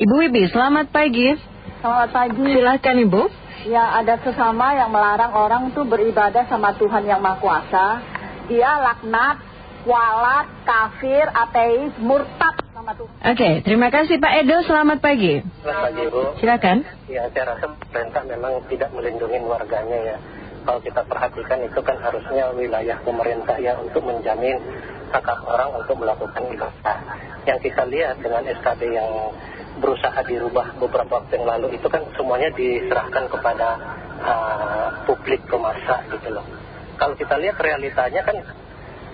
Ibu Wibi, selamat pagi. Selamat pagi. Silahkan Ibu. Ya, ada sesama yang melarang orang tuh beribadah sama Tuhan yang Maha Kuasa. Dia laknat, walat, kafir, ateis, murtad sama Tuhan. Oke, terima kasih Pak Edo. Selamat pagi. Selamat pagi Bu. Silakan. Ya saya rasa pemerintah memang tidak melindungi warganya ya. Kalau kita perhatikan itu kan harusnya wilayah pemerintah ya untuk menjamin hak orang untuk melakukan ibadah. Yang kita lihat dengan SKB yang berusaha dirubah beberapa waktu yang lalu itu kan semuanya diserahkan kepada uh, publik pemasa gitu loh. Kalau kita lihat realitanya kan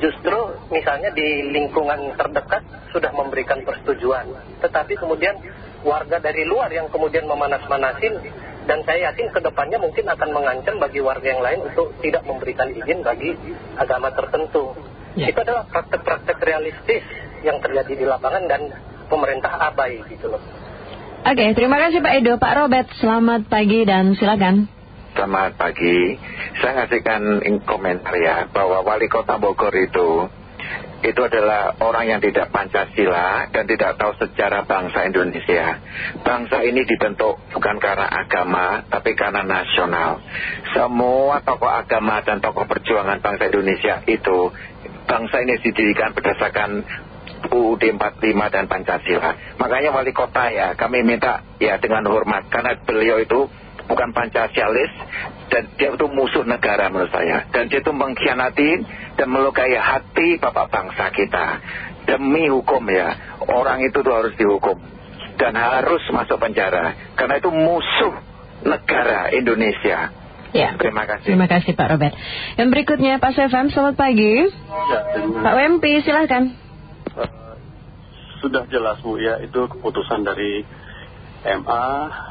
justru misalnya di lingkungan terdekat sudah memberikan persetujuan. Tetapi kemudian warga dari luar yang kemudian memanas-manasin dan saya yakin ke depannya mungkin akan mengancam bagi warga yang lain untuk tidak memberikan izin bagi agama tertentu. Ya. Itu adalah praktek-praktek realistis yang terjadi di lapangan dan pemerintah abai gitu loh. Oke, terima kasih Pak Edo. Pak Robert, selamat pagi dan silakan. Selamat pagi. Saya ngasihkan komentar ya bahwa wali kota Bogor itu itu adalah orang yang tidak Pancasila dan tidak tahu sejarah bangsa Indonesia. Bangsa ini dibentuk bukan karena agama, tapi karena nasional. Semua tokoh agama dan tokoh perjuangan bangsa Indonesia itu, bangsa ini didirikan berdasarkan UUD 45 dan Pancasila. Makanya wali kota ya, kami minta ya dengan hormat, karena beliau itu bukan Pancasialis dan dia itu musuh negara menurut saya. Dan dia itu mengkhianati dan melukai hati bapak bangsa kita. Demi hukum ya orang itu tuh harus dihukum dan harus masuk penjara karena itu musuh negara Indonesia Ya. terima kasih Terima kasih Pak Robert. Yang berikutnya Pak Sefam, selamat pagi. Pak Wempi, silakan. sudah jelas Bu ya itu keputusan dari MA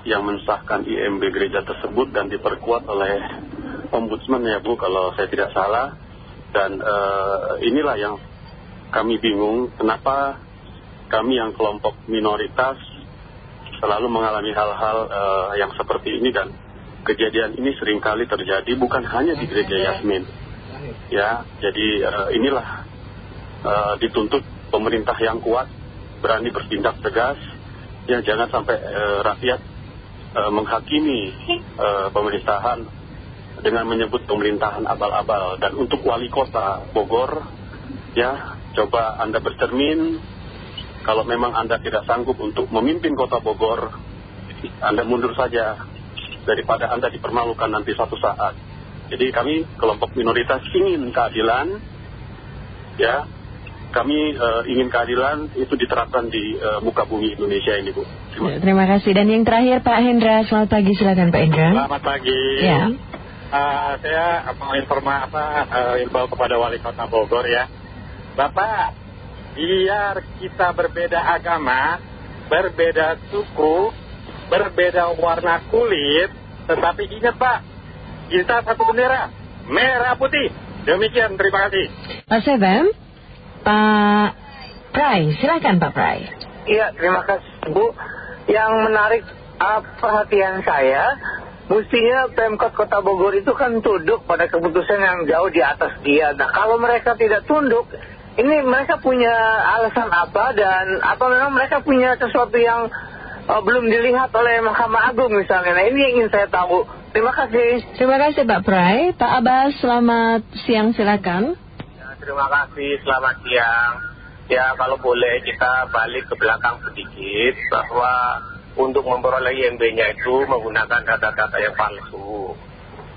yang mensahkan IMB gereja tersebut dan diperkuat oleh ombudsman ya Bu kalau saya tidak salah dan eh, inilah yang kami bingung kenapa kami yang kelompok minoritas selalu mengalami hal-hal eh, yang seperti ini dan kejadian ini sering kali terjadi bukan hanya di gereja Yasmin. Ya jadi eh, inilah eh, dituntut pemerintah yang kuat berani bertindak tegas. Ya jangan sampai eh, rakyat eh, menghakimi eh, pemerintahan dengan menyebut pemerintahan abal-abal. Dan untuk wali kota Bogor ya coba anda bercermin. Kalau memang anda tidak sanggup untuk memimpin kota Bogor anda mundur saja daripada anda dipermalukan nanti suatu saat jadi kami kelompok minoritas ingin keadilan ya kami eh, ingin keadilan itu diterapkan di eh, muka bumi Indonesia ini Bu. Terima Ya, Terima kasih. Dan yang terakhir Pak Hendra, selamat pagi. Silakan Pak Hendra. Selamat pagi. Ya. Eh, saya mau informa apa info kepada wali kota Bogor ya. Bapak, biar kita berbeda agama, berbeda suku, berbeda warna kulit, tetapi ingat Pak, kita satu bendera, merah putih. Demikian, terima kasih. Pak Sefam, Pak Prai, silakan Pak Prai. Iya, terima kasih Bu. Yang menarik uh, perhatian saya, mestinya Pemkot Kota Bogor itu kan tunduk pada keputusan yang jauh di atas dia. Nah, kalau mereka tidak tunduk, ini mereka punya alasan apa dan apa memang mereka punya sesuatu yang uh, belum dilihat oleh Mahkamah Agung misalnya. Nah, ini yang ingin saya tahu. Terima kasih. Terima kasih Pak Prai. Pak Abbas, selamat siang silakan. Ya, terima kasih, selamat siang. Ya, kalau boleh kita balik ke belakang sedikit bahwa untuk memperoleh IMB-nya itu menggunakan data-data yang palsu.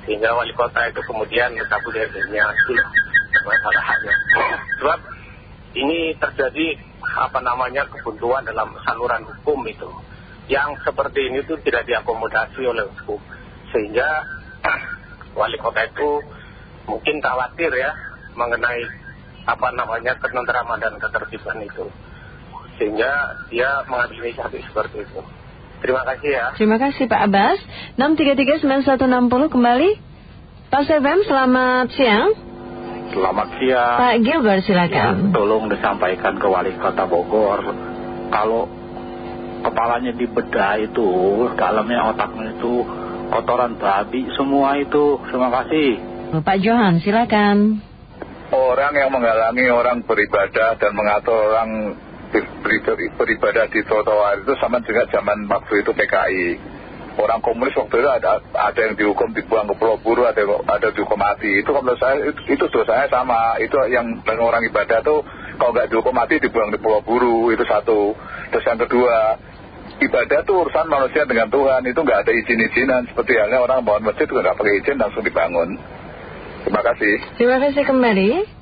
Sehingga wali kota itu kemudian mencabut IMB-nya. Itulah masalahannya. Sebab ini terjadi apa namanya kebuntuan dalam saluran hukum itu. Yang seperti ini itu tidak diakomodasi oleh hukum. Sehingga wali kota itu mungkin khawatir ya mengenai apa namanya ketentraman dan ketertiban itu sehingga dia mengambil inisiatif seperti itu terima kasih ya Terima kasih Pak Abbas. 6339160 kembali. Pak Sefam, selamat siang. selamat siang Pak Gilbert, silakan. tolong disampaikan ke wali kota Bogor kalau kepalanya dibedah itu dalamnya otaknya itu kotoran babi semua itu. Terima kasih. Pak Johan, silakan. orang yang menghalangi orang beribadah dan mengatur orang beribadah di trotoar itu sama juga zaman waktu itu PKI orang komunis waktu itu ada, ada yang dihukum dibuang ke pulau buru ada, ada dihukum mati. Itu menurut saya itu, itu dosanya sama. Itu yang orang ibadah tuh kalau nggak dihukum mati dibuang di pulau buru itu satu terus yang kedua ibadah tuh urusan manusia dengan Tuhan. Itu nggak ada izin-izinan. Seperti halnya orang bangun masjid juga nggak pakai izin langsung dibangun. Terima kasih. Terima kasih kembali